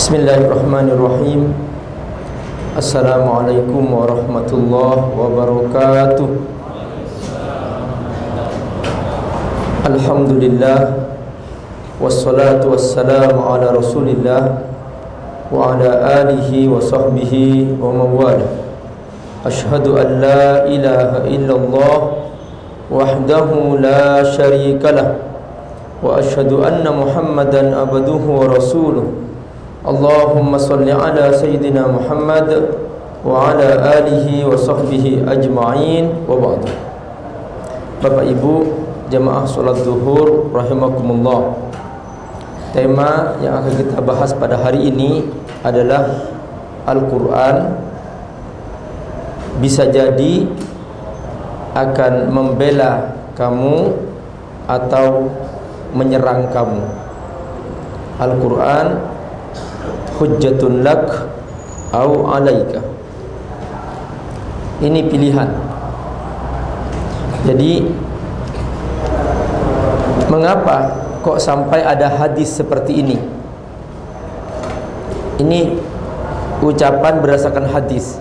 بسم الله الرحمن الرحيم السلام عليكم ورحمة الله وبركاته الحمد لله والصلاة والسلام على رسول الله وعلى آله وصحبه ومن والاه أشهد أن لا إله إلا الله وحده لا شريك له وأشهد أن محمدا عبده ورسوله Sayyidina Muhammad Wa ala alihi wa sahbihi ajma'in. Wa ba'du. Bapak Ibu Jamaah Salat Zuhur Rahimakumullah. Tema yang akan kita bahas pada hari ini Adalah Al-Quran Bisa jadi Akan membela kamu Atau Menyerang kamu. Al-Quran hujjatun lak au alaika. Ini pilihan. Jadi mengapa kok sampai ada hadis seperti ini? Ini ucapan berdasarkan hadis.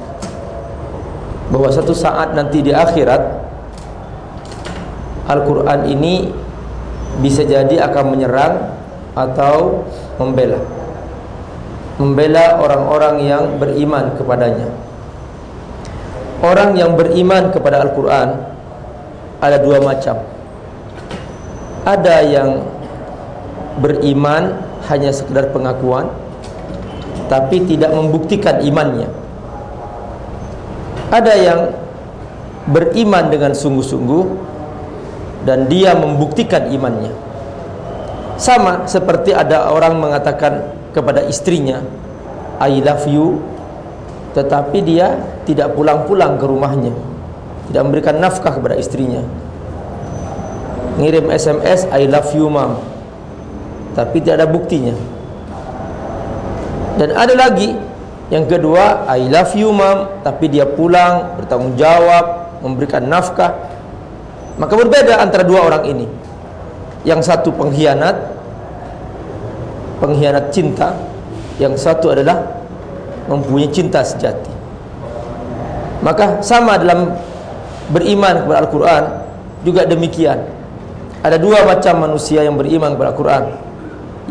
Bahwa satu saat nanti di akhirat Al-Quran ini bisa jadi akan menyerang atau membela membela orang-orang yang beriman kepadanya. Orang yang beriman kepada Al-Quran ada dua macam. Ada yang beriman hanya sekedar pengakuan, tapi tidak membuktikan imannya. Ada yang beriman dengan sungguh-sungguh dan dia membuktikan imannya. Sama seperti ada orang mengatakan kepada istrinya I love you tetapi dia tidak pulang-pulang ke rumahnya tidak memberikan nafkah kepada istrinya. Ngirim SMS I love you mom tapi tidak ada buktinya. Dan ada lagi yang kedua I love you mom tapi dia pulang bertanggung jawab memberikan nafkah. Maka berbeda antara dua orang ini. Yang satu pengkhianat pengkhianat cinta yang satu adalah mempunyai cinta sejati. Maka sama dalam beriman kepada Al-Quran juga demikian. Ada dua macam manusia yang beriman kepada Al-Quran.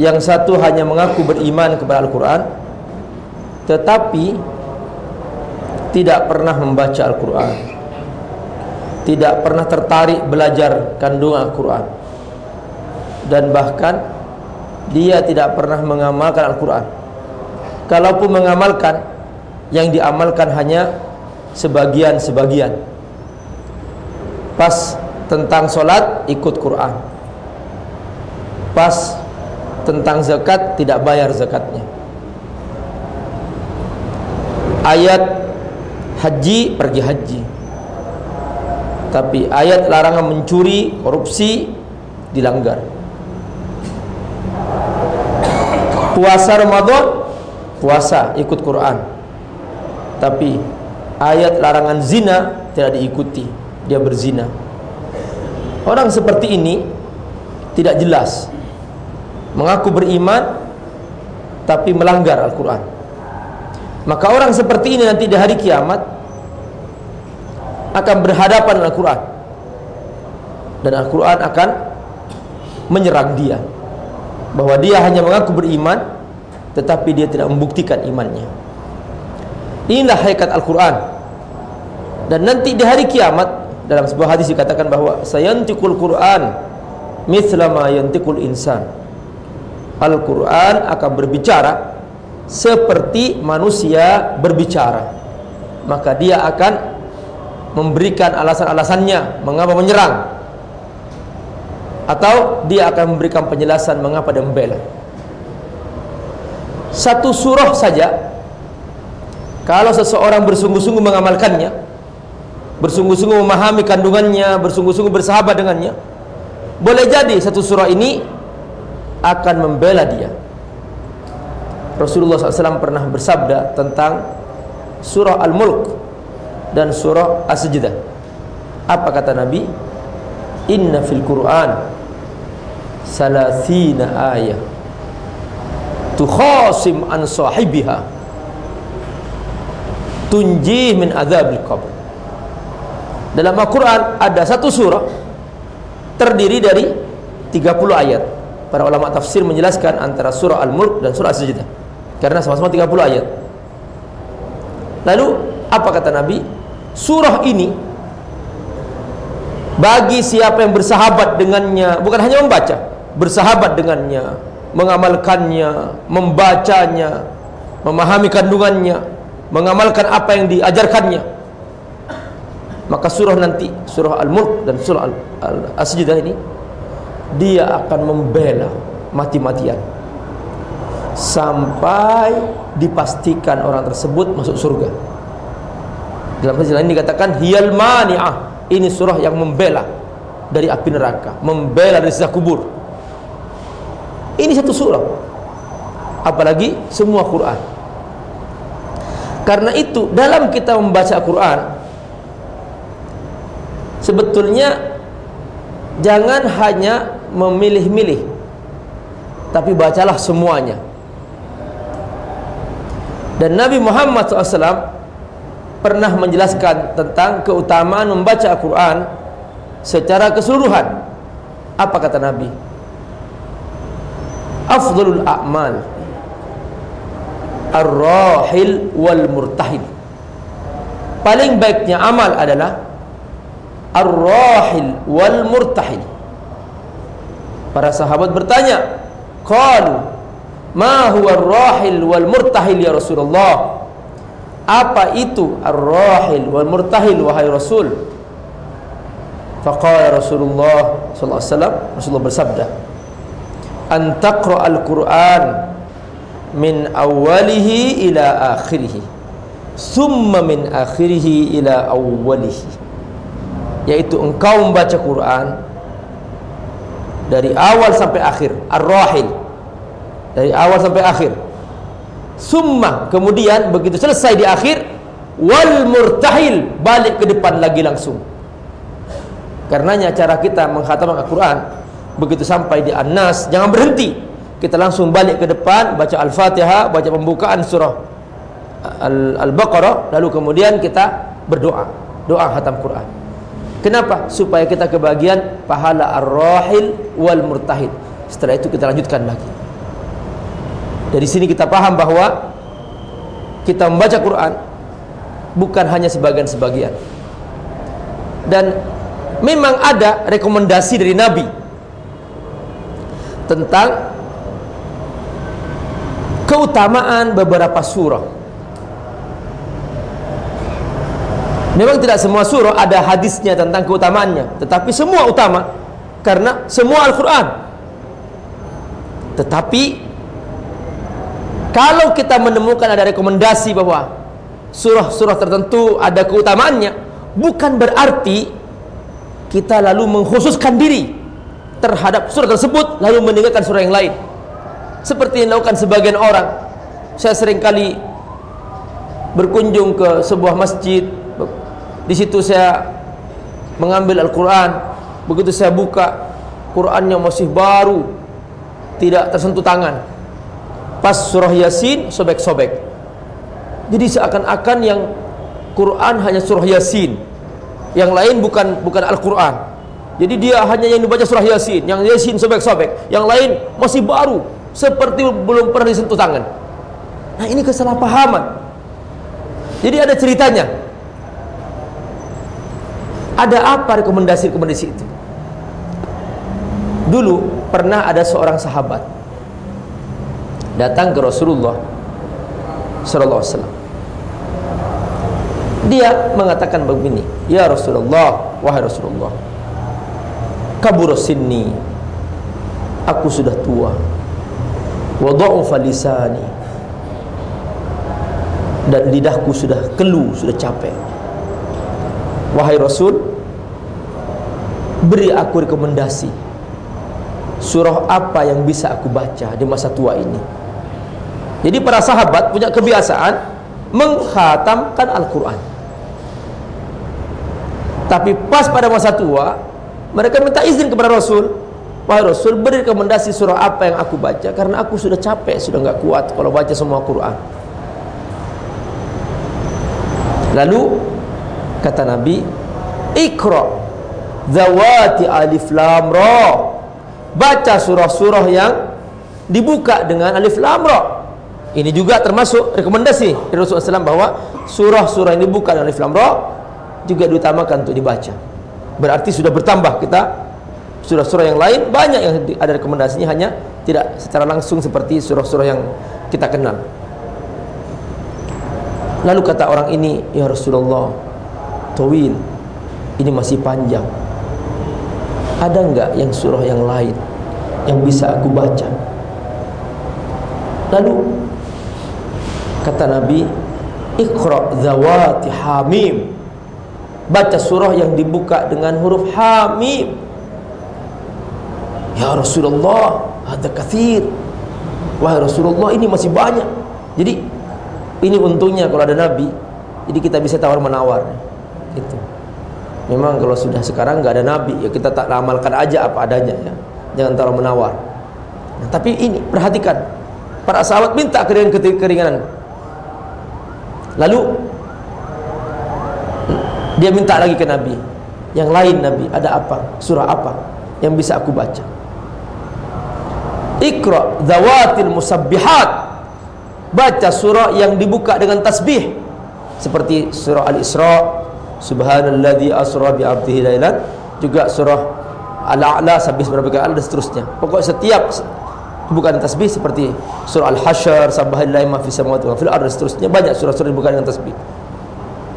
Yang satu hanya mengaku beriman kepada Al-Quran tetapi tidak pernah membaca Al-Quran. Tidak pernah tertarik belajar kandungan Al-Quran. Dan bahkan dia tidak pernah mengamalkan Al-Quran. Kalaupun mengamalkan yang diamalkan hanya sebagian-sebagian. Pas tentang solat ikut Quran. Pas tentang zakat tidak bayar zakatnya. Ayat haji pergi haji. Tapi ayat larangan mencuri korupsi dilanggar puasa Ramadan? Puasa ikut Quran. Tapi ayat larangan zina tidak diikuti. Dia berzina. Orang seperti ini tidak jelas mengaku beriman tapi melanggar Al-Quran. Maka orang seperti ini nanti di hari kiamat akan berhadapan dengan Al-Quran. Dan Al-Quran akan menyerang dia bahwa dia hanya mengaku beriman tetapi dia tidak membuktikan imannya. Inilah hakikat Al-Quran. Dan nanti di hari kiamat dalam sebuah hadis dikatakan bahwa sayantikul Quran mislama yantikul insan. Al-Quran akan berbicara seperti manusia berbicara. Maka dia akan memberikan alasan-alasannya mengapa menyerang atau dia akan memberikan penjelasan mengapa dia membela. Satu surah saja kalau seseorang bersungguh-sungguh mengamalkannya bersungguh-sungguh memahami kandungannya bersungguh-sungguh bersahabat dengannya boleh jadi satu surah ini akan membela dia. Rasulullah SAW pernah bersabda tentang surah Al-Mulk dan surah As-Sajdah. Apa kata Nabi? Inna fil Quran salasina ayah. Tukhasim an sahibiha. Tunjih min adzabil qabr. Dalam Al-Quran ada satu surah terdiri dari 30 ayat. Para ulama tafsir menjelaskan antara surah Al-Mulk dan surah As-Sajdah. Karena sama-sama 30 ayat. Lalu apa kata Nabi? Surah ini bagi siapa yang bersahabat dengannya bukan hanya membaca bersahabat dengannya mengamalkannya membacanya memahami kandungannya mengamalkan apa yang diajarkannya. Maka surah nanti surah Al-Mulk dan surah Al-Sajdah ini dia akan membela mati-matian. Sampai dipastikan orang tersebut masuk surga. Dalam hadis lain dikatakan hiyal mani'ah. Ini surah yang membela dari api neraka membela dari siksa kubur ini satu surah. Apalagi semua Quran. Karena itu dalam kita membaca Quran sebetulnya jangan hanya memilih-milih tapi bacalah semuanya. Dan Nabi Muhammad SAW pernah menjelaskan tentang keutamaan membaca Al-Quran secara keseluruhan. Apa kata Nabi afdalul a'mal ar-rahil wal murtahil paling baiknya amal adalah ar-rahil wal murtahil Para sahabat bertanya, "Qalu, ma huwa ar-rahil wal murtahil ya Rasulullah?" Apa itu ar-rahil wal murtahil wahai Rasul? Faqala Rasulullah sallallahu alaihi wasallam, Rasulullah bersabda, "An al-Qur'an min awwalihi ila akhirih, summa min akhirih ila awwalihi." Yaitu engkau membaca Quran dari awal sampai akhir ar-rahil. Dari awal sampai akhir. Summa kemudian begitu selesai di akhir wal murtahil balik ke depan lagi langsung. Karenanya cara kita menghatam Al-Quran begitu sampai di An-Nas jangan berhenti kita langsung balik ke depan baca Al-Fatihah baca pembukaan surah Al-Baqarah lalu kemudian kita berdoa doa hatam Quran Kenapa? Supaya kita kebagian pahala ar-rahil wal murtahid. Setelah itu kita lanjutkan lagi. Dari sini kita paham bahwa kita membaca Quran bukan hanya sebagian-sebagian. Dan memang ada rekomendasi dari Nabi tentang keutamaan beberapa surah Memang tidak semua surah ada hadisnya tentang keutamaannya, tetapi semua utama karena semua Al-Qur'an. Tetapi kalau kita menemukan ada rekomendasi bahwa surah-surah tertentu ada keutamaannya, bukan berarti kita lalu mengkhususkan diri terhadap surah tersebut lalu meninggalkan surah yang lain. Seperti yang dilakukan sebagian orang. Saya sering kali berkunjung ke sebuah masjid di situ saya mengambil Al-Quran. Begitu saya buka, Qurannya masih baru, tidak tersentuh tangan. Pas surah Yasin, sobek-sobek. Jadi seakan-akan yang Quran hanya surah Yasin. Yang lain bukan bukan Al-Quran. Jadi dia hanya yang dibaca surah Yasin, yang Yasin sobek-sobek, yang lain masih baru, seperti belum pernah disentuh tangan. Nah ini kesalahpahaman. Jadi ada ceritanya. Ada apa rekomendasi-rekomendasi itu? Dulu pernah ada seorang sahabat datang ke Rasulullah sallallahu alaihi wasallam. Dia mengatakan begini, "Ya Rasulullah, wahai Rasulullah, kabur sinni. Aku sudah tua. Wa dha'ufa lisani. Dan lidahku sudah kelu, sudah capek. Wahai Rasul, beri aku rekomendasi surah apa yang bisa aku baca di masa tua ini jadi para sahabat punya kebiasaan menghatamkan Al-Quran tapi pas pada masa tua mereka minta izin kepada Rasul. Wahai Rasul beri rekomendasi surah apa yang aku baca. Karena aku sudah capek, sudah enggak kuat Kalau baca semua Quran. Lalu Kata Nabi Iqra Zawati alif lam ra. Baca surah-surah yang Dibuka dengan alif lam ra. Ini juga termasuk rekomendasi Rasulullah SAW bahwa Surah-surah yang dibuka dengan alif lam ra Juga diutamakan untuk dibaca Berarti sudah bertambah kita surah-surah yang lain banyak yang ada rekomendasinya hanya tidak secara langsung seperti surah-surah yang kita kenal. Lalu kata orang ini ya Rasulullah tawil ini masih panjang. Ada enggak yang surah yang lain yang bisa aku baca? Lalu kata Nabi Iqra zawati hamim baca surah yang dibuka dengan huruf hamim. Ya Rasulullah Ada kathir. Wahai Rasulullah ini masih banyak. Jadi Ini untungnya kalau ada Nabi. Jadi kita bisa tawar menawar. Itu Memang kalau sudah sekarang nggak ada Nabi Ya kita tak ramalkan aja apa adanya ya. Jangan tawar menawar. Nah, Tapi ini perhatikan. Para sahabat minta keringanan Lalu Dia minta lagi ke Nabi Yang lain Nabi Ada apa? Surah apa? Yang bisa aku baca Iqra zawatil musabbihat Baca surah yang dibuka dengan tasbih Seperti surah Al-Isra Subhanalladzi asra bi 'abdihi lailan juga surah Al-A'la sabih berapa dan seterusnya. Pokok setiap bukan tasbih seperti surah Al-Hasyr, subhanallahi ma fis samawati wa fil ardi seterusnya banyak surah-surah dibuka dengan tasbih.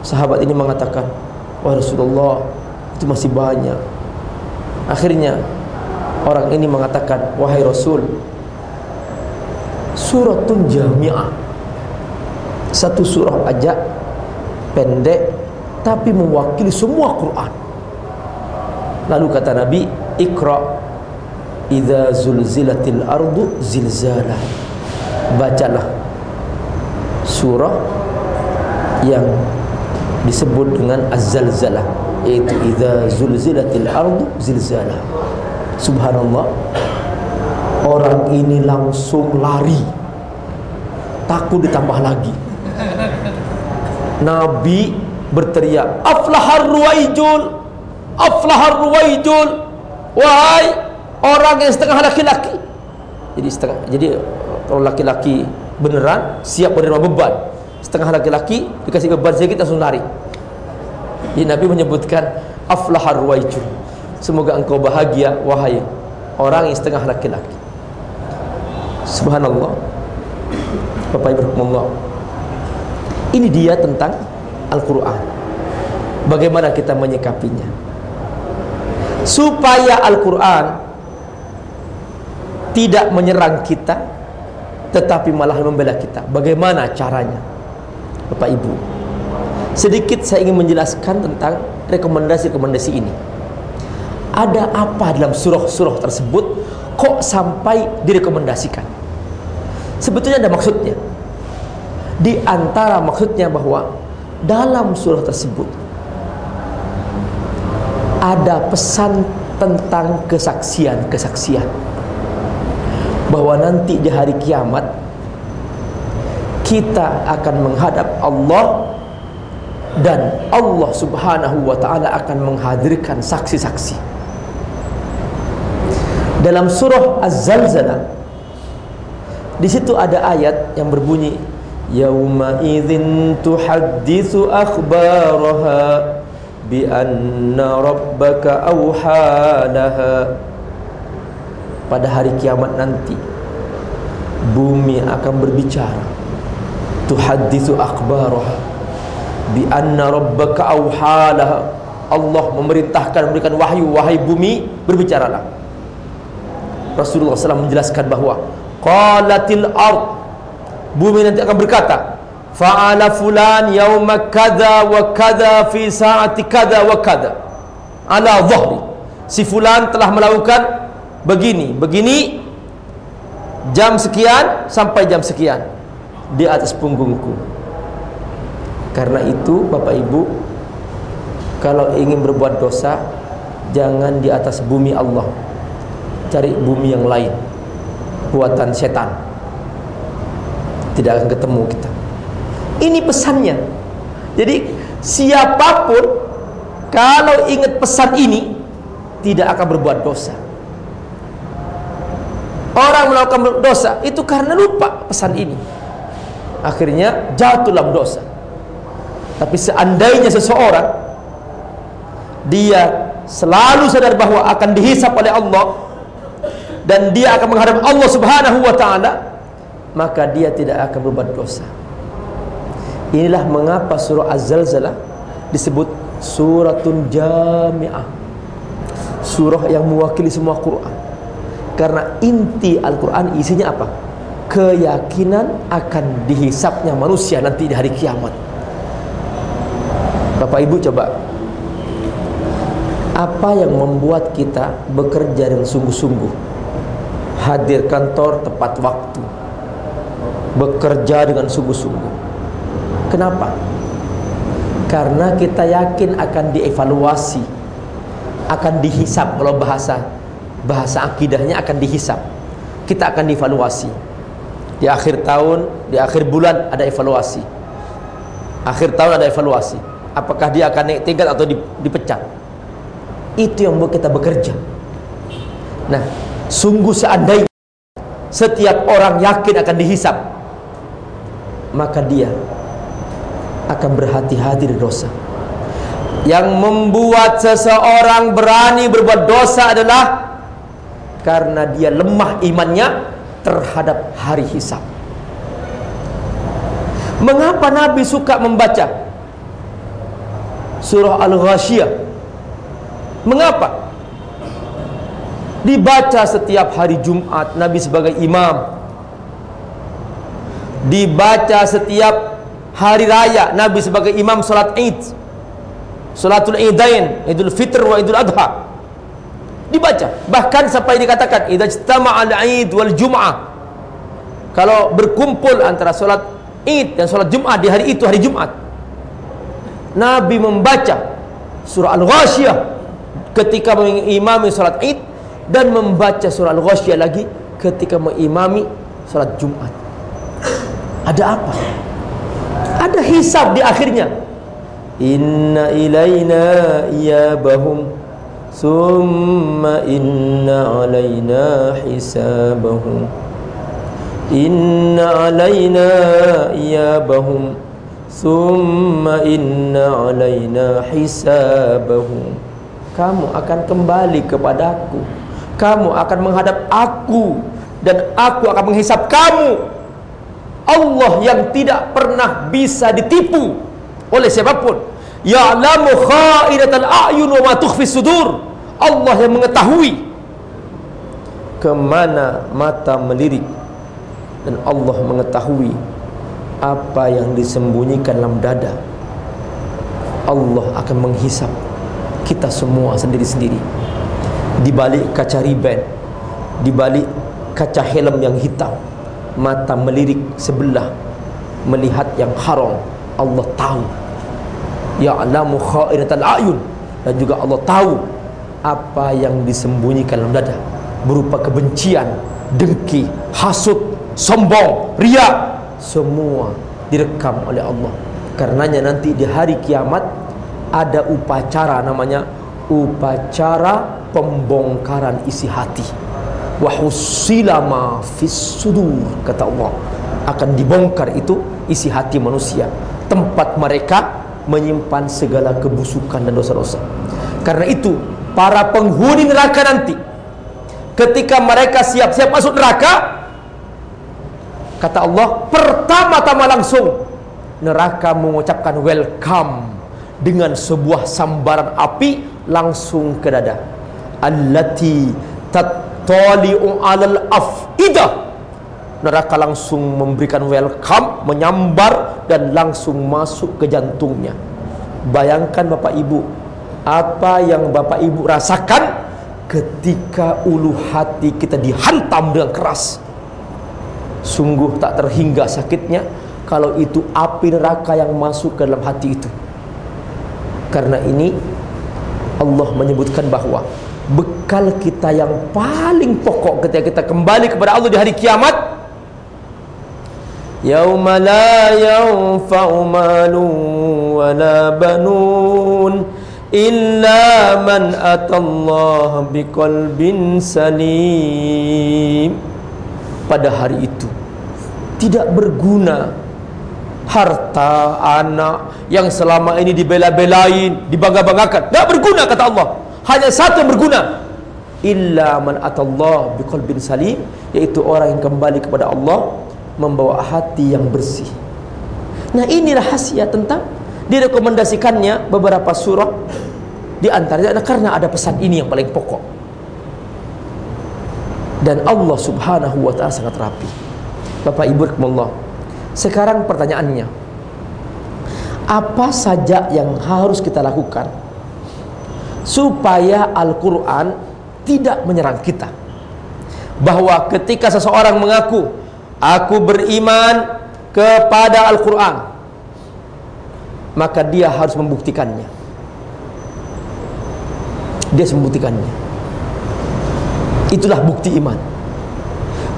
Sahabat ini mengatakan, "Wah Rasulullah, itu masih banyak." Akhirnya Orang ini mengatakan Wahai Rasul Suratun jami'ah. Satu surah aja Pendek Tapi mewakili semua Quran. Lalu kata Nabi Iqra Iza zulzilatil ardu zilzala. Bacalah Surah Yang disebut dengan Az-Zalzalah Iaitu Iza zulzilatil ardu zilzala Subhanallah Orang ini langsung lari. Takut ditambah lagi. Nabi berteriak Aflahar ruwaijul Aflahar ruwaijul. Wahai Orang yang setengah laki-laki. Jadi setengah Jadi Kalau laki-laki beneran Siap menerima beban Setengah laki-laki Dikasih beban sedikit langsung lari Jadi Nabi menyebutkan Aflahar ruwaijul Semoga engkau bahagia wahai orang yang setengah laki-laki. Subhanallah. Bapak Ibu Allah. Ini dia tentang Al-Qur'an. Bagaimana kita menyikapinya? Supaya Al-Qur'an tidak menyerang kita tetapi malah membela kita. Bagaimana caranya? Bapak Ibu. Sedikit saya ingin menjelaskan tentang rekomendasi-rekomendasi ini. Ada apa dalam surah-surah tersebut kok sampai direkomendasikan? Sebetulnya ada maksudnya. Di antara maksudnya bahwa dalam surah tersebut ada pesan tentang kesaksian-kesaksian. Bahwa nanti di hari kiamat kita akan menghadap Allah dan Allah Subhanahu wa taala akan menghadirkan saksi-saksi. Dalam surah Az-Zalzalah di situ ada ayat yang berbunyi yauma idzin tuhadditsu akhbaraha bi anna rabbaka awhalaha pada hari kiamat nanti bumi akan berbicara tuhadditsu akhbaraha bi anna rabbaka awhalaha Allah memerintahkan memberikan wahyu wahai bumi berbicaralah. Rasulullah SAW menjelaskan bahawa qalatil ard. Bumi nanti akan berkata fa'ala fulan yauma kadza wa kadza fi sa'ati kadza wa kadza ala dhahri. Si fulan telah melakukan begini begini jam sekian sampai jam sekian di atas punggungku. Karena itu Bapak Ibu kalau ingin berbuat dosa jangan di atas bumi Allah. Cari bumi yang lain. Buatan setan. Tidak akan ketemu kita. Ini pesannya. Jadi siapa pun kalau ingat pesan ini tidak akan berbuat dosa. Orang melakukan dosa itu karena lupa pesan ini akhirnya jatuh dalam dosa tapi seandainya seseorang dia selalu sadar bahwa akan dihisap oleh Allah dan dia akan menghadap Allah Subhanahu wa taala maka dia tidak akan berbuat dosa. Inilah mengapa surah Az-Zalzalah disebut suratun jami'ah. Surah yang mewakili semua Quran. Karena inti Al-Quran isinya apa? Keyakinan akan dihisapnya manusia nanti di hari kiamat. Bapak Ibu coba. Apa yang membuat kita bekerja dengan sungguh-sungguh? Hadir kantor tepat waktu. Bekerja dengan sungguh-sungguh. Kenapa? karena kita yakin akan dievaluasi akan dihisap. Kalau bahasa bahasa akidahnya akan dihisap. Kita akan dievaluasi di akhir tahun di akhir bulan ada evaluasi. Akhir tahun ada evaluasi. Apakah dia akan naik tingkat atau dipecat? Itu yang membuat kita bekerja. Nah Sungguh seandainya setiap orang yakin akan dihisap, maka dia akan berhati-hati di dosa. Yang membuat seseorang berani berbuat dosa adalah karena dia lemah imannya terhadap hari hisap. Mengapa Nabi suka membaca surah Al-Ghashiyah? Mengapa? dibaca setiap hari Jumat Nabi sebagai imam dibaca setiap hari raya Nabi sebagai imam salat Id salatul Idain Idul Fitr wa Idul Adha dibaca bahkan sampai dikatakan idza ijtama'al Id wal Jum'ah kalau berkumpul antara salat Id dan salat Jumat di hari itu hari Jumat Nabi membaca surah Al-Ghasyiyah ketika mengimami salat Id dan membaca surah Al-Ghasyiyah lagi ketika mengimami salat Jumat. Ada apa? Ada hisab di akhirnya. Inna ilaina iyabahum summa inna alaina hisabahum. Inna alaina iyabahum summa inna alaina hisabahum. Kamu akan kembali kepadaku kamu akan menghadap aku dan aku akan menghisap kamu Allah yang tidak pernah bisa ditipu oleh siapapun ya'lamu kha'inatal a'yun wa ma tukhfi sudur. Allah yang mengetahui kemana mata melirik. Dan Allah mengetahui apa yang disembunyikan dalam dada. Allah akan menghisap kita semua sendiri-sendiri. Di balik kaca riben di balik kaca helm yang hitam mata melirik sebelah melihat yang haram Allah tahu ya'lamu khairatal ayun. Dan juga Allah tahu apa yang disembunyikan dalam dada berupa kebencian dengki hasut sombong riak semua direkam oleh Allah. Karenanya nanti di hari kiamat ada upacara namanya upacara pembongkaran isi hati. Wa husila ma fis sudur kata Allah. Akan dibongkar itu isi hati manusia. Tempat mereka menyimpan segala kebusukan dan dosa-dosa. Karena itu para penghuni neraka nanti ketika mereka siap-siap masuk neraka kata Allah pertama-tama langsung neraka mengucapkan welcome dengan sebuah sambaran api langsung ke dada. Allati tattali'u 'alal afidah neraka langsung memberikan welcome menyambar dan langsung masuk ke jantungnya. Bayangkan Bapak Ibu apa yang Bapak Ibu rasakan ketika ulu hati kita dihantam dengan keras? Sungguh tak terhingga sakitnya kalau itu api neraka yang masuk ke dalam hati itu. Karena ini Allah menyebutkan bahwa bekal kita yang paling pokok ketika kita kembali kepada Allah di hari kiamat yauma la yanfa'u malu wala banun illa man atallaha biqalbin salim pada hari itu tidak berguna harta anak yang selama ini dibela-belain dibangga-banggakan. Tidak berguna kata Allah. Hanya satu yang berguna. Illa man atallah biqalbin salim yaitu orang yang kembali kepada Allah membawa hati yang bersih. Nah ini rahasia tentang direkomendasikannya beberapa surah. Di antaranya karena ada pesan ini yang paling pokok. Dan Allah subhanahu wa ta'ala sangat rapi. Bapak Ibu Allah sekarang pertanyaannya. Apa saja yang harus kita lakukan supaya Al-Quran tidak menyerang kita? Bahwa ketika seseorang mengaku aku beriman kepada Al-Quran. Maka dia harus membuktikannya. Dia harus membuktikannya. Itulah bukti iman.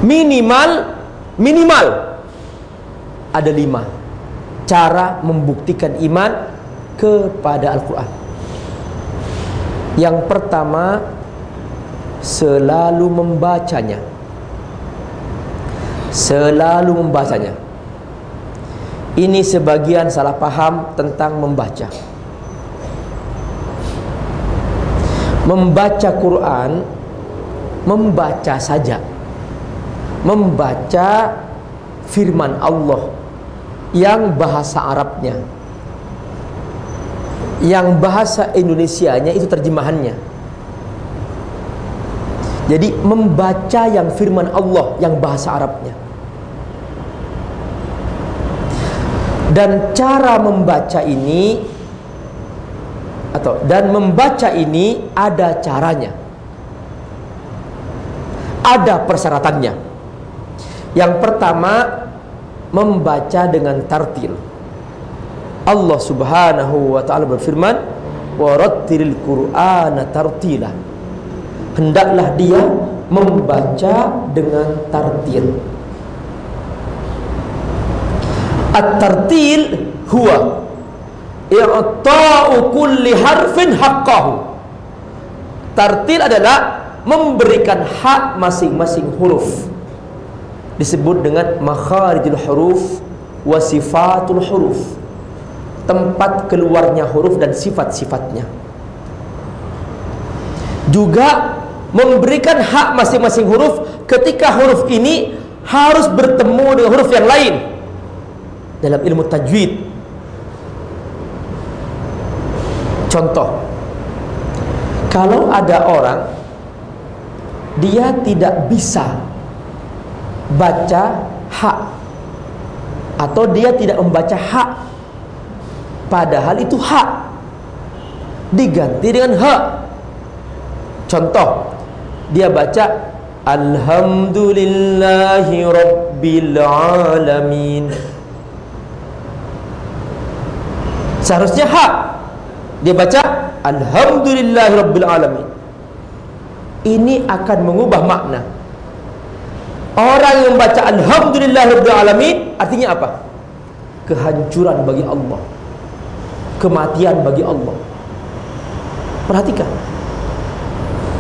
Minimal minimal ada lima cara membuktikan iman kepada Al-Quran. Yang pertama selalu membacanya. Selalu membacanya. Ini sebagian salah paham tentang membaca. Membaca Quran membaca saja. Membaca firman Allah yang bahasa Arabnya yang bahasa Indonesianya itu terjemahannya jadi membaca yang firman Allah yang bahasa Arabnya dan cara membaca ini atau dan membaca ini ada caranya. Ada persyaratannya. Yang pertama membaca dengan tartil. Allah Subhanahu wa taala berfirman warattilil qur'ana tartila. Hendaklah dia membaca dengan tartil at-tartil huwa i'ta'u kulli harfin haqqahu. Tartil adalah memberikan hak masing-masing huruf. Disebut dengan makharijul huruf wa sifatul huruf. Tempat keluarnya huruf dan sifat-sifatnya. Juga memberikan hak masing-masing huruf ketika huruf ini harus bertemu dengan huruf yang lain dalam ilmu tajwid. Contoh kalau ada orang dia tidak bisa baca hak atau dia tidak membaca hak padahal itu hak diganti dengan hak contoh dia baca alhamdulillahi rabbil alamin seharusnya hak. Dia baca alhamdulillahi rabbil alamin. Ini akan mengubah makna. Orang yang membaca alhamdulillahi rabbil alamin artinya apa? Kehancuran bagi Allah. Kematian bagi Allah. Perhatikan.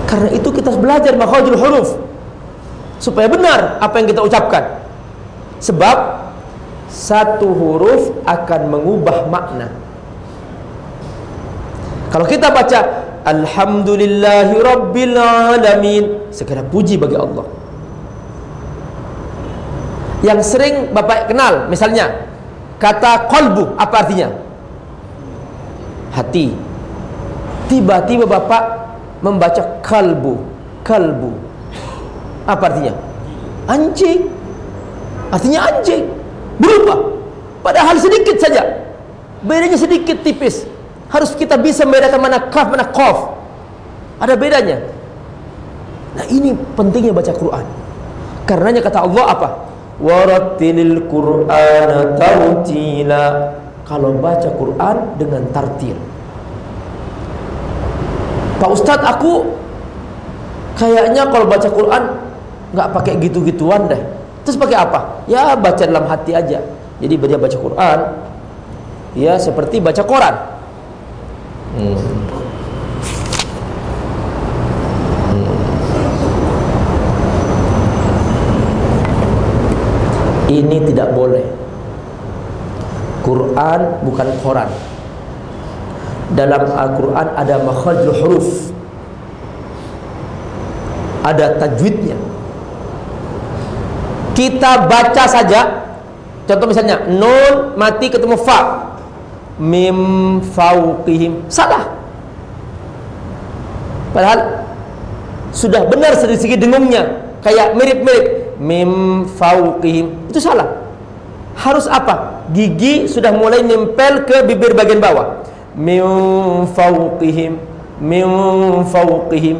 Karena itu kita belajar makhajul huruf supaya benar apa yang kita ucapkan. Sebab satu huruf akan mengubah makna kalau kita baca Alhamdulillahi Rabbil Alamin segera puji bagi Allah. Yang sering Bapak kenal misalnya kata kolbu apa artinya? Hati. Tiba-tiba bapak membaca kalbu kalbu apa artinya? Anjing. Artinya anjing. Berubah. Padahal sedikit saja. Bedanya sedikit tipis harus kita bisa membedakan mana kaf mana qaf. Ada bedanya? Nah ini pentingnya baca Quran. Karenanya kata Allah apa? Warattilil qur'ana tartila. Kalau baca Quran dengan tartil. Pak Ustadz aku kayaknya kalau baca Quran nggak pakai gitu-gituan deh. Terus pakai apa? Ya baca dalam hati aja. Jadi dia baca Quran. Ya seperti baca koran hmm. Ini tidak boleh. Quran bukan koran. Dalam Al-Quran ada makhrajul huruf. Ada tajwidnya. Kita baca saja. Contoh misalnya nun mati ketemu fa mim fauqihim salah. Padahal sudah benar sedikit dengungnya. Kayak mirip-mirip. Mim fauqihim itu salah. Harus apa? Gigi sudah mulai nempel ke bibir bagian bawah. Min fauqihim min fauqihim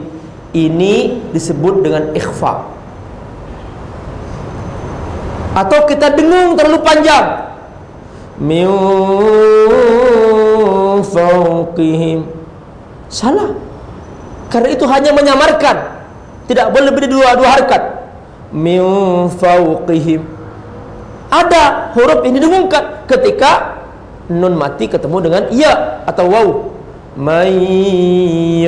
ini disebut dengan ikhfa. Atau kita dengung terlalu panjang min fauqihim salah. Karena itu hanya menyamarkan. Tidak boleh lebih dari dua dua harkat. Min fauqihim ada huruf ini dengungkan ketika nun mati ketemu dengan ya atau waw. Mayyakun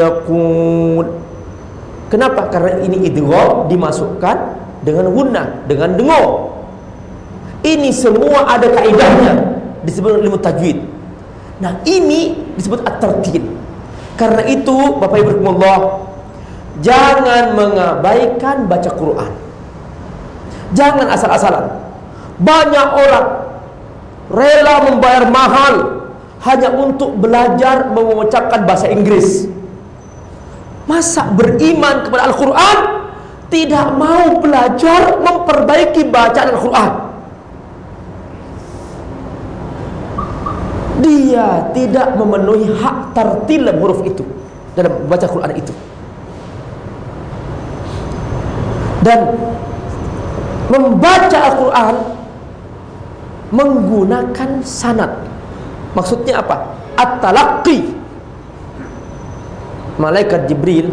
kenapa? Karena ini idgham dimasukkan dengan gunnah dengan dengo. Ini semua ada kaidahnya disebut ilmu tajwid. Nah ini disebut at-tartil karena itu Bapak Ibu Allah jangan mengabaikan baca Quran. Jangan asal-asalan. Banyak orang rela membayar mahal hanya untuk belajar mengucapkan bahasa Inggris. Masa beriman kepada Al-Quran? Tidak mau belajar memperbaiki bacaan Al-Quran? Dia tidak memenuhi hak tartil huruf itu dalam baca Quran itu. Dan membaca Al-Quran menggunakan sanad. Maksudnya apa? At-talaqqi. Malaikat Jibril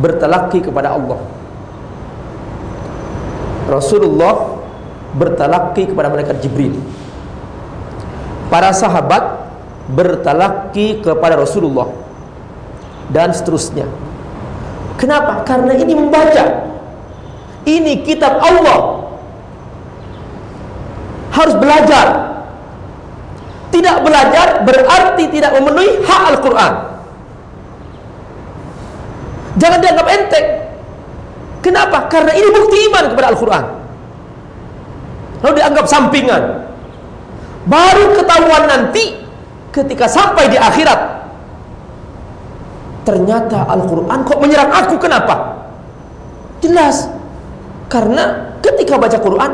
bertalaqi kepada Allah. Rasulullah bertalaqi kepada malaikat Jibril. Para sahabat bertalaqi kepada Rasulullah dan seterusnya. Kenapa? Karena ini membaca. Ini kitab Allah harus belajar tidak belajar berarti tidak memenuhi hak Al-Quran jangan dianggap enteng kenapa? karena ini bukti iman kepada Al-Quran lalu dianggap sampingan baru ketahuan nanti ketika sampai di akhirat. Ternyata Al-Quran kok menyerang aku kenapa? jelas. Karena ketika baca Quran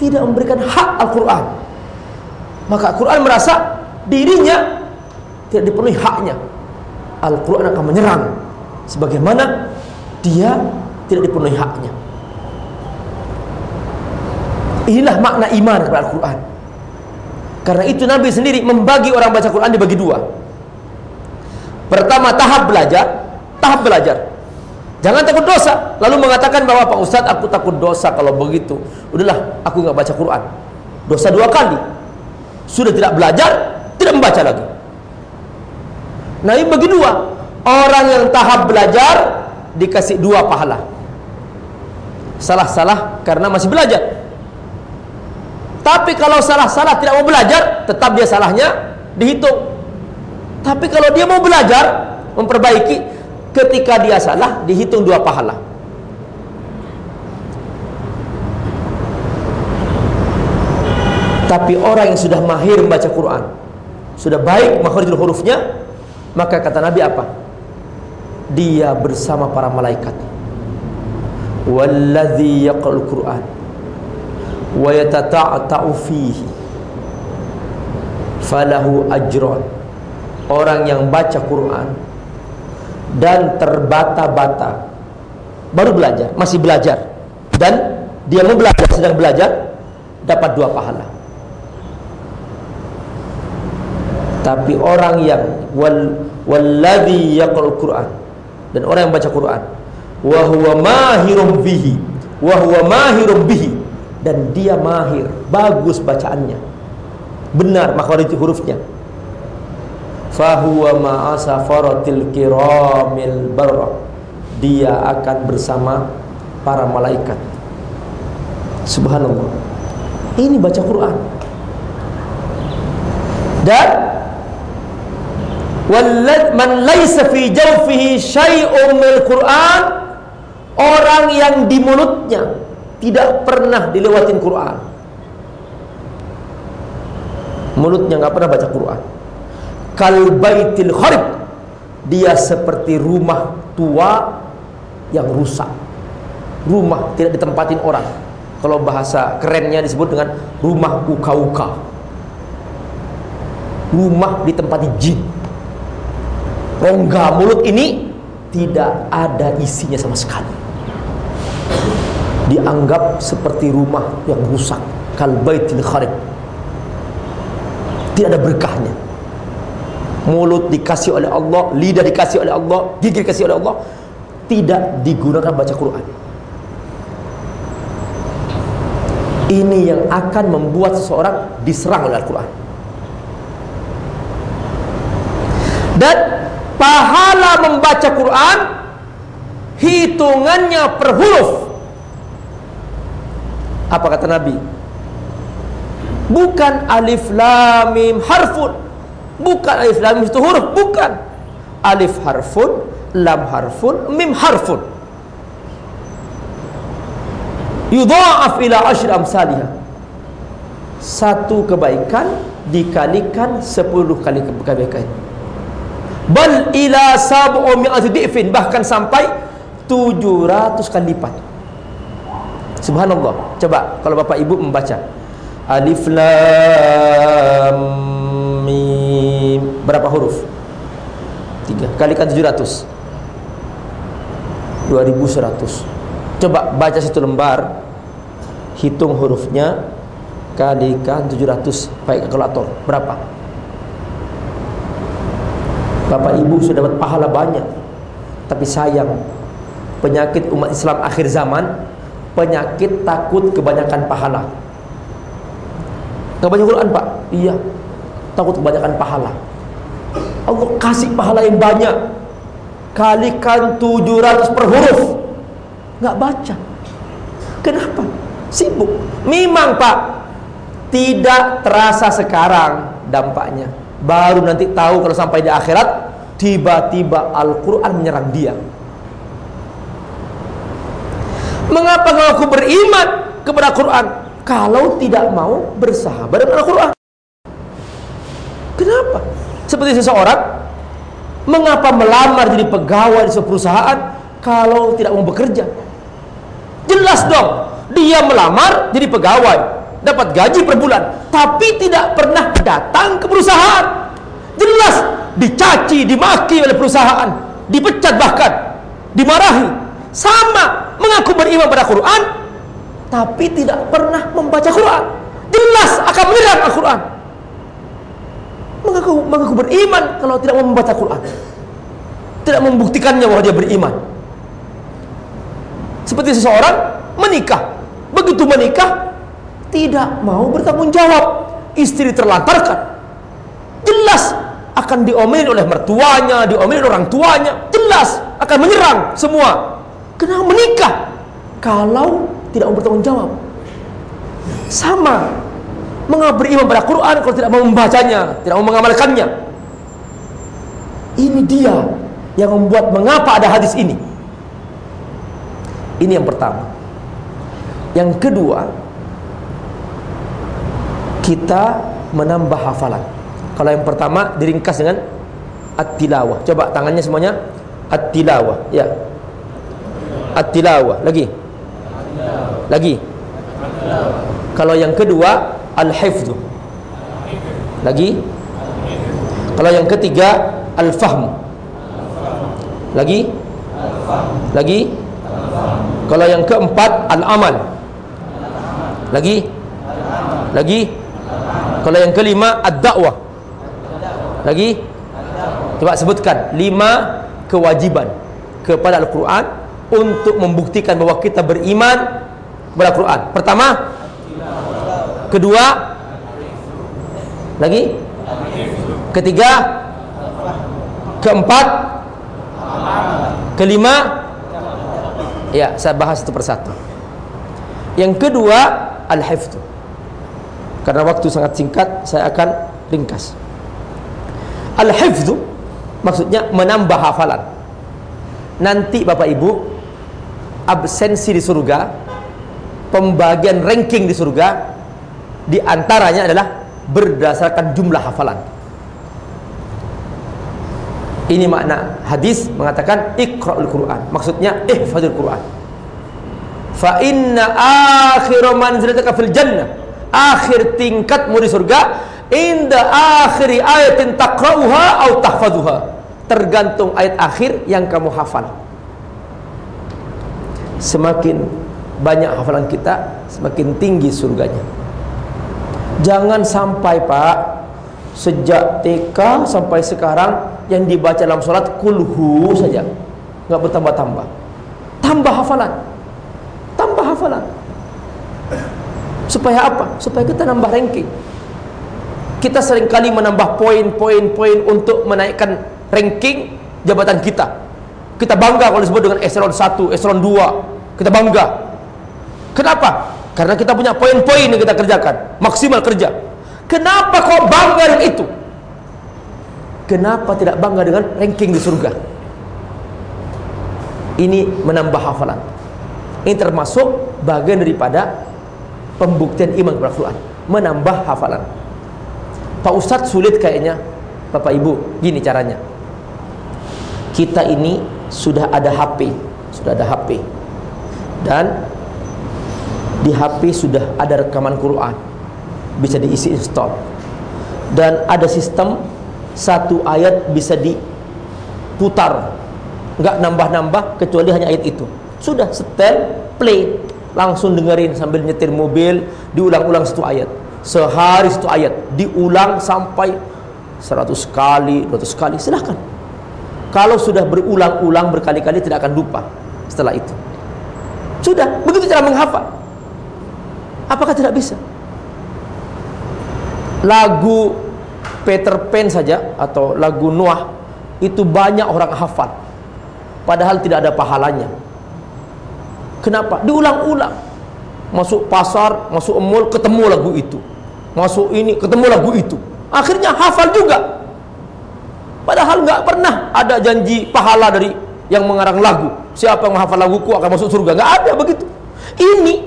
tidak memberikan hak Al-Quran. Maka Al-Quran merasa dirinya tidak dipenuhi haknya. Al-Quran akan menyerang. Sebagaimana dia tidak dipenuhi haknya. Inilah makna iman kepada Al-Quran karena itu Nabi sendiri membagi orang baca Quran dibagi dua pertama tahap belajar tahap belajar Jangan takut dosa. Lalu mengatakan bahwa Pak Ustadz aku takut dosa kalau begitu. Udahlah, aku nggak baca Quran. Dosa dua kali. Sudah tidak belajar, tidak membaca lagi. Nah ini bagi dua. Orang yang tahap belajar dikasih dua pahala. Salah-salah karena masih belajar. Tapi kalau salah-salah tidak mau belajar, tetap dia salahnya dihitung. Tapi kalau dia mau belajar, memperbaiki, ketika dia salah dihitung dua pahala. Tapi orang yang sudah mahir membaca Quran sudah baik makhluk hurufnya maka kata Nabi apa? Dia bersama para malaikat. Walladzi yaqra'ul Quran wa yatata'ta'u fihi falahu ajran orang yang baca Quran dan terbata-bata baru belajar, masih belajar dan dia mau belajar, sedang belajar dapat dua pahala. Tapi orang yang wal walladhi yaqra'ul Quran dan orang yang baca Quran wa huwa mahirum bihi wa huwa mahirum bihi dan dia mahir. Bagus bacaannya. Benar makhraj hurufnya. Fahuwa ma'asa faratil kiramil barra. Dia akan bersama para malaikat. Subhanallah. Ini baca Quran. Dan man laisa fi jawfihi syai'un min Quran orang yang di mulutnya tidak pernah dilewatin Quran. Mulutnya nggak pernah baca Quran. Kal baitil kharib. Dia seperti rumah tua yang rusak. Rumah tidak ditempatin orang. Kalau bahasa kerennya disebut dengan rumah uka-uka. Rumah ditempati jin. Rongga mulut ini tidak ada isinya sama sekali dianggap seperti rumah yang rusak kal baitil kharib. Tidak ada berkahnya. Mulut dikasih oleh Allah lidah dikasih oleh Allah gigi dikasih oleh Allah tidak digunakan baca Quran. Ini yang akan membuat seseorang diserang oleh Al-Quran. Dan pahala membaca Quran hitungannya per huruf apa kata Nabi? Bukan alif lam mim harfun. Bukan alif lam mim itu huruf bukan. Alif harfun lam harfun mim harfun. Yudha'af ila ashri amsalihah. Satu kebaikan dikalikan sepuluh kali kebaikan. Bal ila sab'u mi'ati bahkan sampai 700 kali lipat subhanallah. Coba kalau bapak ibu membaca. Alif lam mim. Berapa huruf? Tiga. Kalikan 700 2100 coba baca satu lembar. Hitung hurufnya. Kalikan 700 pakai kalkulator. Berapa? Bapak ibu sudah dapat pahala banyak. Tapi sayang Penyakit umat Islam akhir zaman Penyakit takut kebanyakan pahala. Gak baca Quran pak? Iya. Takut kebanyakan pahala. Allah kasih pahala yang banyak. Kalikan 700 per huruf. Gak baca. Kenapa? Sibuk. Memang pak. Tidak terasa sekarang dampaknya. Baru nanti tahu kalau sampai di akhirat tiba-tiba Al-Quran menyerang dia mengapa aku beriman kepada Quran? Kalau tidak mau bersahabat dengan Al-Quran kenapa? Seperti seseorang mengapa melamar jadi pegawai di sebuah perusahaan kalau tidak mau bekerja? Jelas dong dia melamar jadi pegawai dapat gaji per bulan tapi tidak pernah datang ke perusahaan. Jelas dicaci, dimaki oleh perusahaan dipecat bahkan dimarahi. Sama mengaku beriman pada Quran tapi tidak pernah membaca Quran. Jelas akan menyerang Al-Quran. Mengaku, mengaku beriman kalau tidak membaca Quran. Tidak membuktikannya bahwa dia beriman. Seperti seseorang menikah. Begitu menikah tidak mau bertanggung jawab. Istri terlantarkan. Jelas akan diomelin oleh mertuanya diomelin orang tuanya. Jelas akan menyerang semua kenapa menikah kalau tidak mau bertanggung jawab sama mengabari iman pada Quran kalau tidak mau membacanya tidak mau mengamalkannya ini dia yang membuat mengapa ada hadis ini ini yang pertama yang kedua kita menambah hafalan. Kalau yang pertama diringkas dengan at-tilawah. Coba tangannya semuanya at-tilawah. Ya. At-tilawah. Lagi. Lagi. Kalau yang kedua al-hifdz. Lagi. Kalau yang ketiga al-fahm. Lagi. Lagi. Kalau yang keempat al-amal. Lagi. Lagi. Kalau yang kelima ad-da'wah. Lagi? Coba sebutkan lima kewajiban kepada Al-Quran untuk membuktikan bahwa kita beriman kepada Quran. Pertama, kedua, lagi, ketiga, keempat, kelima, ya saya bahas satu persatu. Yang kedua, al-hifdz. Karena waktu sangat singkat, saya akan ringkas. Al-hifdz maksudnya menambah hafalan. Nanti Bapak Ibu absensi di surga, pembagian ranking di surga di antaranya adalah berdasarkan jumlah hafalan. Ini makna hadis mengatakan iqra'ul Qur'an. Maksudnya ihfazil Qur'an. Fa inna akhiru manzilataka fil jannah. Akhir tingkatmu di surga inda akhiri ayatin taqra'uha atau tahfazuha. Tergantung ayat akhir yang kamu hafal. Semakin banyak hafalan kita, semakin tinggi surganya. Jangan sampai Pak sejak TK sampai sekarang yang dibaca dalam sholat kulhu saja. Nggak bertambah-tambah. Tambah hafalan. Tambah hafalan. Supaya apa? supaya kita nambah ranking. Kita sering kali menambah poin-poin-poin untuk menaikkan ranking jabatan kita kita bangga kalau disebut dengan eselon 1, eselon 2 kita bangga kenapa? karena kita punya poin-poin yang kita kerjakan maksimal kerja Kenapa kau bangga dengan itu? Kenapa tidak bangga dengan ranking di surga? Ini menambah hafalan. Ini termasuk bagian daripada pembuktian iman kepada Quran, menambah hafalan. Pak Ustadz sulit kayaknya, Bapak Ibu, gini caranya. Kita ini sudah ada HP, sudah ada HP. Dan di HP sudah ada rekaman Quran bisa diisi install. Dan ada sistem satu ayat bisa diputar nggak nambah-nambah kecuali hanya ayat itu. Sudah setel play langsung dengerin sambil nyetir mobil diulang-ulang satu ayat. Sehari satu ayat diulang sampai 100 kali 200 kali silahkan kalau sudah berulang-ulang berkali-kali tidak akan lupa setelah itu. Sudah begitu cara menghafal. Apakah tidak bisa? Lagu Peter Pan saja atau lagu Noah itu banyak orang hafal. Padahal tidak ada pahalanya. Kenapa? diulang-ulang. Masuk pasar, masuk mall ketemu lagu itu. Masuk ini, ketemu lagu itu. Akhirnya hafal juga padahal nggak pernah ada janji pahala dari yang mengarang lagu siapa yang menghafal laguku akan masuk surga nggak ada begitu ini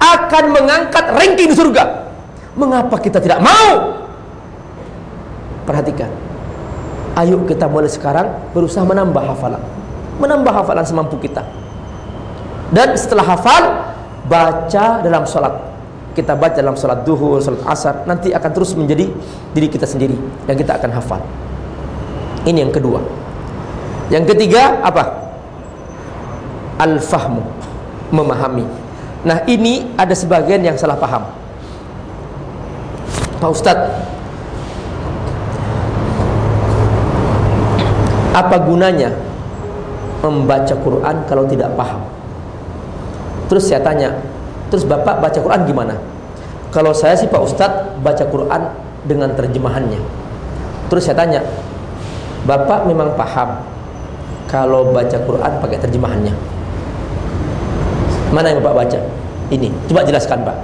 akan mengangkat ranking di surga Mengapa kita tidak mau? Perhatikan. Ayo kita mulai sekarang berusaha menambah hafalan. Menambah hafalan semampu kita. Dan setelah hafal, baca dalam sholat. Kita baca dalam sholat duhur, sholat asar. Nanti akan terus menjadi diri kita sendiri. Dan kita akan hafal. Ini yang kedua. Yang ketiga, apa? Al-fahmu. Memahami. Nah ini ada sebagian yang salah paham Pak Ustadz Apa gunanya Membaca Quran kalau tidak paham Terus saya tanya Terus Bapak baca Quran gimana Kalau saya sih Pak Ustadz Baca Quran dengan terjemahannya Terus saya tanya Bapak memang paham Kalau baca Quran pakai terjemahannya Mana yang Bapak baca? Ini, coba jelaskan Pak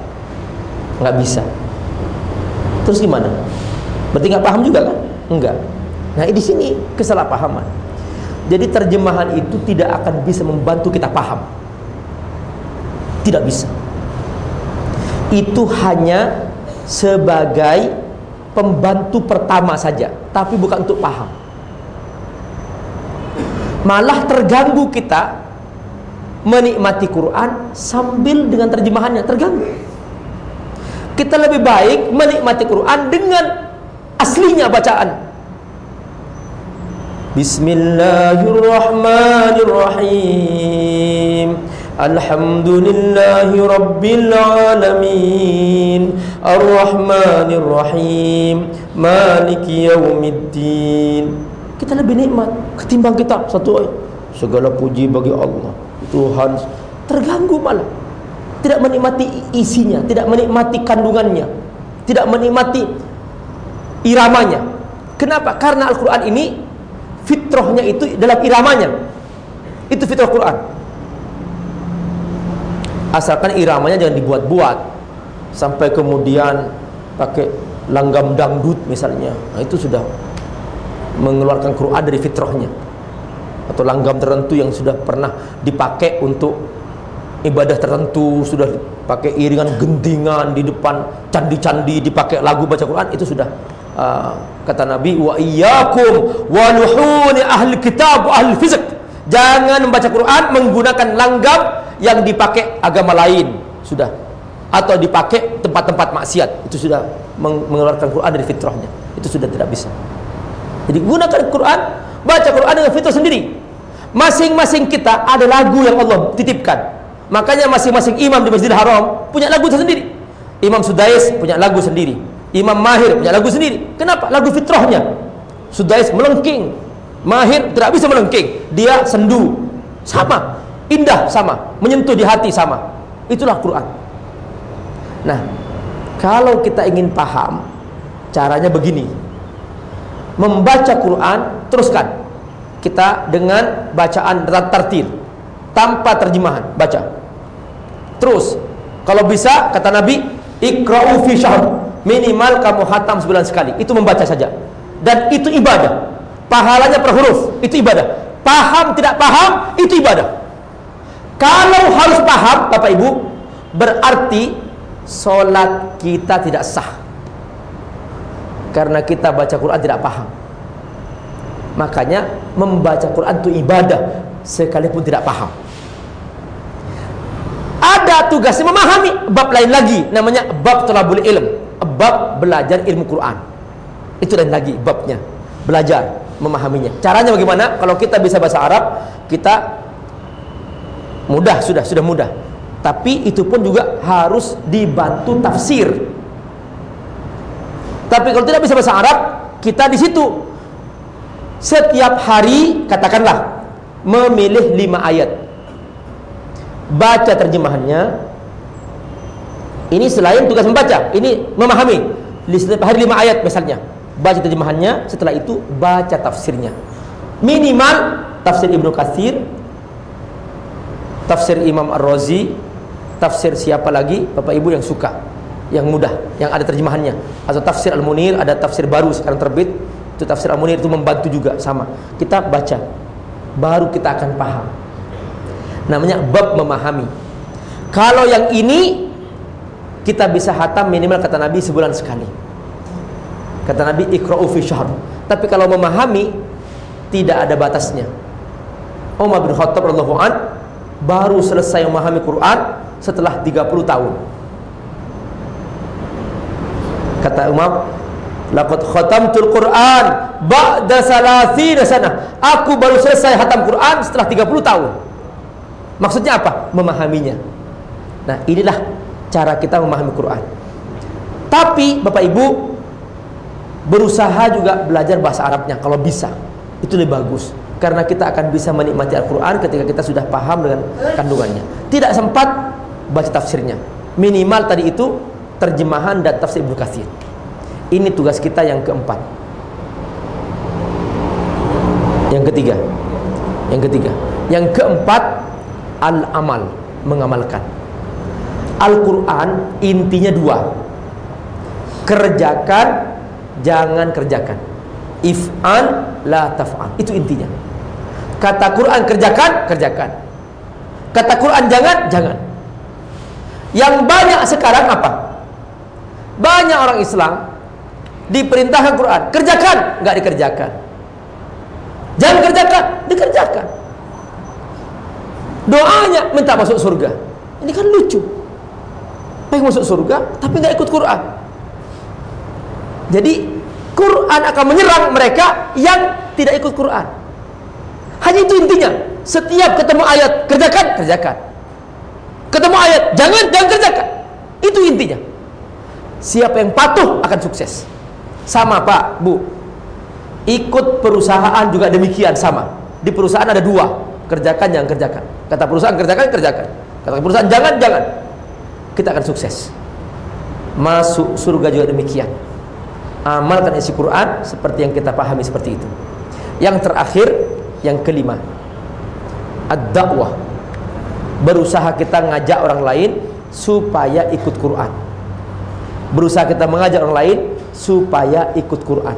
Nggak bisa Terus gimana? Berarti nggak paham juga kan? Enggak. Nah, di sini kesalahpahaman. Jadi terjemahan itu tidak akan bisa membantu kita paham. Tidak bisa. Itu hanya sebagai pembantu pertama saja, tapi bukan untuk paham. Malah terganggu kita menikmati Quran sambil dengan terjemahannya terganggu. Kita lebih baik menikmati Quran dengan aslinya bacaan. Bismillahirrahmanirrahim. Alhamdulillahi Rabbil Alamin. Ar-Rahmanirrahim. Maliki Yawmiddin Kita lebih nikmat ketimbang kita satu ayat Segala puji bagi Allah. Tuhan terganggu malah. Tidak menikmati isinya tidak menikmati kandungannya tidak menikmati iramanya. Kenapa? karena Al-Quran ini fitrahnya itu dalam iramanya. Itu fitrah Quran asalkan iramanya jangan dibuat-buat. Sampai kemudian pakai langgam dangdut misalnya. Nah, itu sudah mengeluarkan Quran dari fitrahnya atau langgam tertentu yang sudah pernah dipakai untuk ibadah tertentu sudah pakai iringan gendingan di depan candi-candi dipakai lagu baca Quran itu sudah uh, kata Nabi wa iyyakum wa nuhuni ahli kitab wa ahli fizik jangan membaca Quran menggunakan langgam yang dipakai agama lain sudah. Atau dipakai tempat-tempat maksiat itu sudah mengeluarkan Quran dari fitrahnya. Itu sudah tidak bisa jadi gunakan Quran baca Quran dengan fitrah sendiri. Masing-masing kita ada lagu yang Allah titipkan. Makanya masing-masing imam di Masjidil Haram punya lagu tersendiri. Imam Sudais punya lagu sendiri. Imam Mahir punya lagu sendiri. Kenapa? lagu fitrahnya. Sudais melengking. Mahir tidak bisa melengking. Dia sendu. Sama. Indah sama. Menyentuh di hati sama. Itulah Quran. Nah kalau kita ingin paham caranya begini membaca Quran teruskan. Kita dengan bacaan tartil tanpa terjemahan baca. Terus kalau bisa kata Nabi ikra'u fi syahr. Minimal kamu hatam sebulan sekali. Itu membaca saja. Dan itu ibadah. Pahalanya per huruf itu ibadah. Paham tidak paham itu ibadah. Kalau harus paham Bapak Ibu berarti Solat kita tidak sah Karena kita baca Quran tidak paham. Makanya Membaca Quran itu ibadah Sekalipun tidak paham. Ada tugasnya memahami Bab lain lagi Namanya bab tolabul ilm Bab belajar ilmu Quran. Itu lain lagi babnya Belajar memahaminya. Caranya bagaimana? Kalau kita bisa bahasa Arab Kita Mudah sudah, sudah mudah. Tapi itu pun juga harus dibantu tafsir tapi kalau tidak bisa bahasa Arab kita di situ. Setiap hari katakanlah memilih lima ayat. Baca terjemahannya. Ini selain tugas membaca ini memahami. Setiap hari lima ayat misalnya. Baca terjemahannya setelah itu baca tafsirnya. Minimal tafsir Ibnu Katsir tafsir Imam Ar-Razi tafsir siapa lagi? Bapak Ibu yang suka yang mudah yang ada terjemahannya. Atau tafsir Al-Munir ada tafsir baru sekarang terbit. Itu tafsir Al-Munir itu membantu juga sama. Kita baca baru kita akan paham. Namanya bab memahami. Kalau yang ini kita bisa hatam minimal kata Nabi sebulan sekali. Kata Nabi ikra'u fi syahr. Tapi kalau memahami tidak ada batasnya. Umar bin Khattab radhiyallahu baru selesai memahami Quran setelah 30 tahun kata Umar laqad khatamtul Quran ba'da salasin sana aku baru selesai hatam Quran setelah 30 tahun. Maksudnya apa? Memahaminya. Nah inilah cara kita memahami Quran. Tapi Bapak Ibu berusaha juga belajar bahasa Arabnya kalau bisa. Itu lebih bagus. Karena kita akan bisa menikmati Al-Quran ketika kita sudah paham dengan kandungannya. Tidak sempat baca tafsirnya. Minimal tadi itu terjemahan dan tafsir Ibnu Katsir. Ini tugas kita yang keempat. Yang ketiga. Yang ketiga. Yang keempat al-amal mengamalkan. Al-Quran intinya dua. Kerjakan jangan kerjakan. If'an la taf'an. Itu intinya. Kata Quran kerjakan kerjakan. Kata Quran jangan jangan. Yang banyak sekarang apa? Banyak orang Islam diperintahkan Quran, kerjakan, nggak dikerjakan. Jangan kerjakan, dikerjakan. Doanya minta masuk surga. Ini kan lucu. Pengen masuk surga, tapi nggak ikut Quran. Jadi Quran akan menyerang mereka yang tidak ikut Quran. Hanya itu intinya. Setiap ketemu ayat, kerjakan, kerjakan ketemu ayat jangan jangan kerjakan itu intinya siapa yang patuh akan sukses. Sama pak bu. Ikut perusahaan juga demikian sama. Di perusahaan ada dua kerjakan jangan kerjakan. Kata perusahaan kerjakan kerjakan. Kata perusahaan jangan jangan. Kita akan sukses. Masuk surga juga demikian. Amalkan isi Quran seperti yang kita pahami seperti itu. Yang terakhir yang kelima. Ad-da'wah. Berusaha kita ngajak orang lain supaya ikut Quran berusaha kita mengajak orang lain supaya ikut Quran.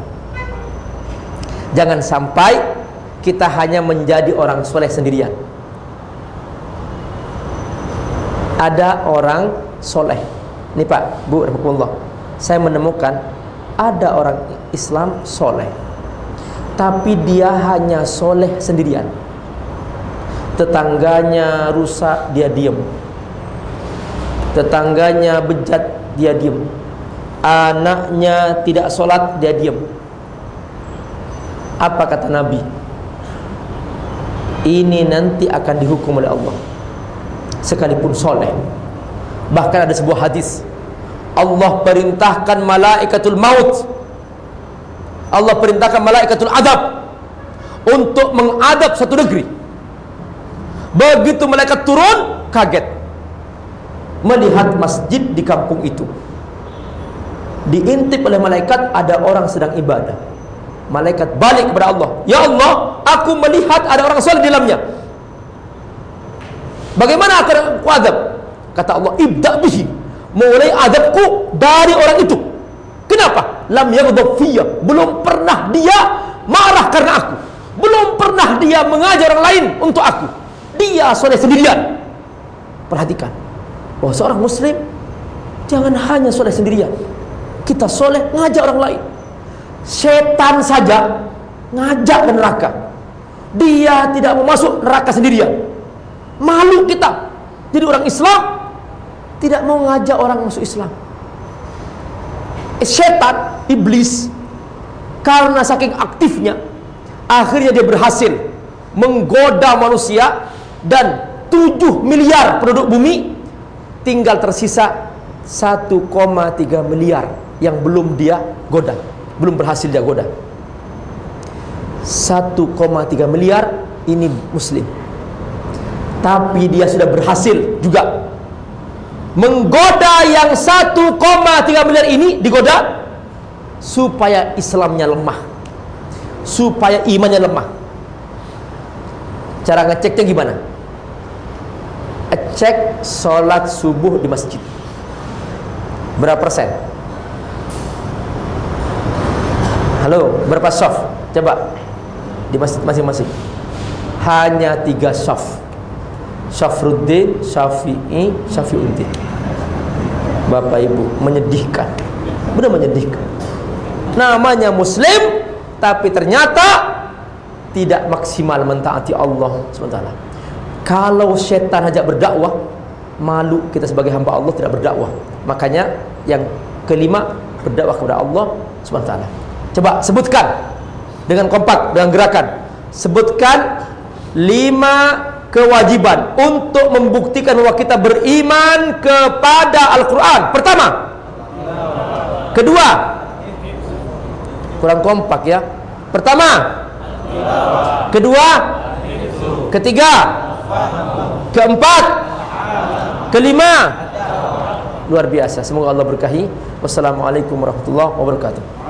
Jangan sampai kita hanya menjadi orang soleh sendirian. Ada orang soleh. Ini Pak, Bu, Rahmatullah. Saya menemukan ada orang Islam soleh tapi dia hanya soleh sendirian. Tetangganya rusak dia diem. Tetangganya bejat dia diem anaknya tidak solat dia diem. Apa kata Nabi? Ini nanti akan dihukum oleh Allah. Sekalipun soleh. Bahkan ada sebuah hadis. Allah perintahkan malaikatul maut. Allah perintahkan malaikatul adab untuk mengadab satu negeri. Begitu malaikat turun kaget. Melihat masjid di kampung itu diintip oleh malaikat ada orang sedang ibadah. Malaikat balik kepada Allah. Ya Allah aku melihat ada orang soleh di dalamnya. Bagaimana akan aku adab? Kata Allah ibda bihi. Mulai adabku dari orang itu. Kenapa? Lam yaghdab belum pernah dia marah karena aku. Belum pernah dia mengajar orang lain untuk aku. Dia soleh sendirian. Perhatikan. Bahwa seorang muslim jangan hanya soleh sendirian kita soleh ngajak orang lain. Setan saja ngajak ke neraka. Dia tidak mau masuk neraka sendirian. Malu kita jadi orang Islam tidak mau ngajak orang masuk Islam. Setan iblis karena saking aktifnya akhirnya dia berhasil menggoda manusia dan 7 miliar penduduk bumi tinggal tersisa 1,3 miliar yang belum dia goda belum berhasil dia goda. 1,3 miliar ini muslim. Tapi dia sudah berhasil juga. Menggoda yang 1,3 miliar ini digoda supaya Islamnya lemah supaya imannya lemah. Cara ngeceknya gimana? Cek sholat subuh di masjid. Berapa persen halo berapa soft? Coba. Di masing-masing. Hanya tiga soft. Syafruddin, Syafi'i, Syafi'uddin. Bapak Ibu menyedihkan. Benar menyedihkan. Namanya muslim tapi ternyata tidak maksimal mentaati Allah SWT kalau setan ajak berdakwah malu kita sebagai hamba Allah tidak berdakwah. Makanya yang kelima berdakwah kepada Allah SWT coba sebutkan dengan kompak dengan gerakan. Sebutkan lima kewajiban untuk membuktikan bahwa kita beriman kepada Al-Quran. Pertama. Kedua. Kurang kompak ya. Pertama. Kedua. Ketiga. Keempat. Kelima. Luar biasa. Semoga Allah berkahi. Wassalamualaikum warahmatullahi wabarakatuh